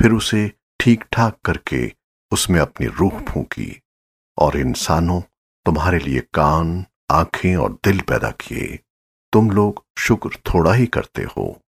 फिर उसे ठीक ठाक करके उसमें अपनी रूह फूंकी और इंसानों तुम्हारे लिए कान, आँखें और दिल पैदा किए। तुम लोग शुक्र थोड़ा ही करते हो।